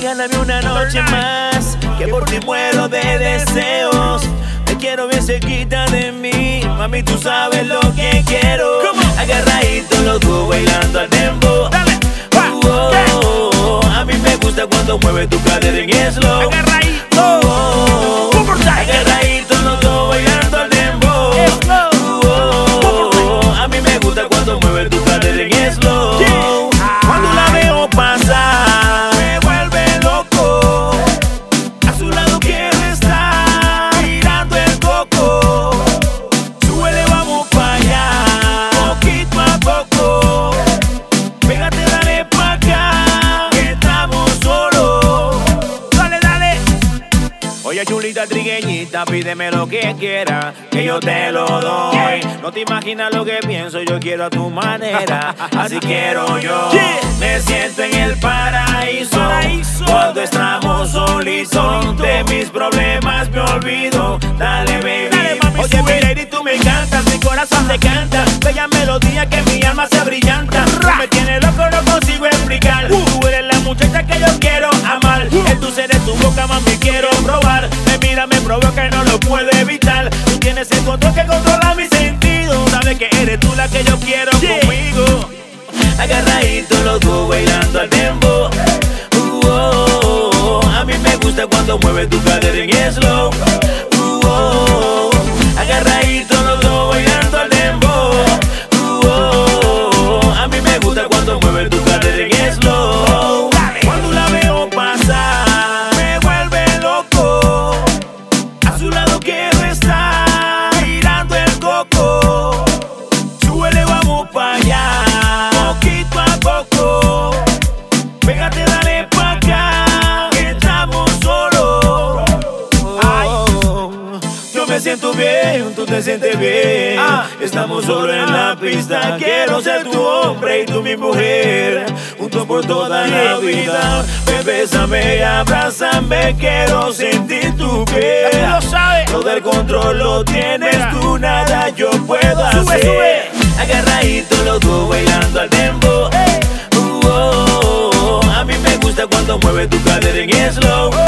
Regálame una noche más, que por ti muero de deseos. Te quiero bien cerquita de mí, mami, tú sabes lo que quiero. Agarradito los dos bailando al tempo. Uh, oh, oh, a mí me gusta cuando mueve tu cadera en slow. Agarradito. Uh, oh, time. Agarradito los dos bailando al tempo. Uh, oh, oh, a mí me gusta cuando mueve tu cadera en slow. Oye, chulita trigueñita, pídeme lo que quieras, que yo te lo doy. No te imaginas lo que pienso, yo quiero a tu manera, así quiero yo. Me siento en el paraíso, cuando estamos solitos. Solito. De mis problemas me olvido, dale baby. Oye, mi lady, tú me encantas, mi corazón te canta. Bella melodía que mi alma se brillanta. Me tienes loco, no consigo explicar. Mira, me provoca y no lo puedo evitar. Tú tienes el control que controla mis sentidos. Sabes que eres tú la que yo quiero Yeah. conmigo. Agarradito los dos bailando al tempo. Uh, oh, oh, a mí me gusta cuando mueve tu cadera en slow. Me siento bien, tú te sientes bien. Ah. Estamos solo en la pista. Quiero ser tu hombre y tú mi mujer. Juntos por toda la vida. Ven, bésame y abrázame. Quiero sentir tu piel. Todo el control lo tienes tú, nada yo puedo hacer. Agarradito los dos bailando al tempo. Uh, oh, oh, oh, a mí me gusta cuando mueve tu cadera en slow.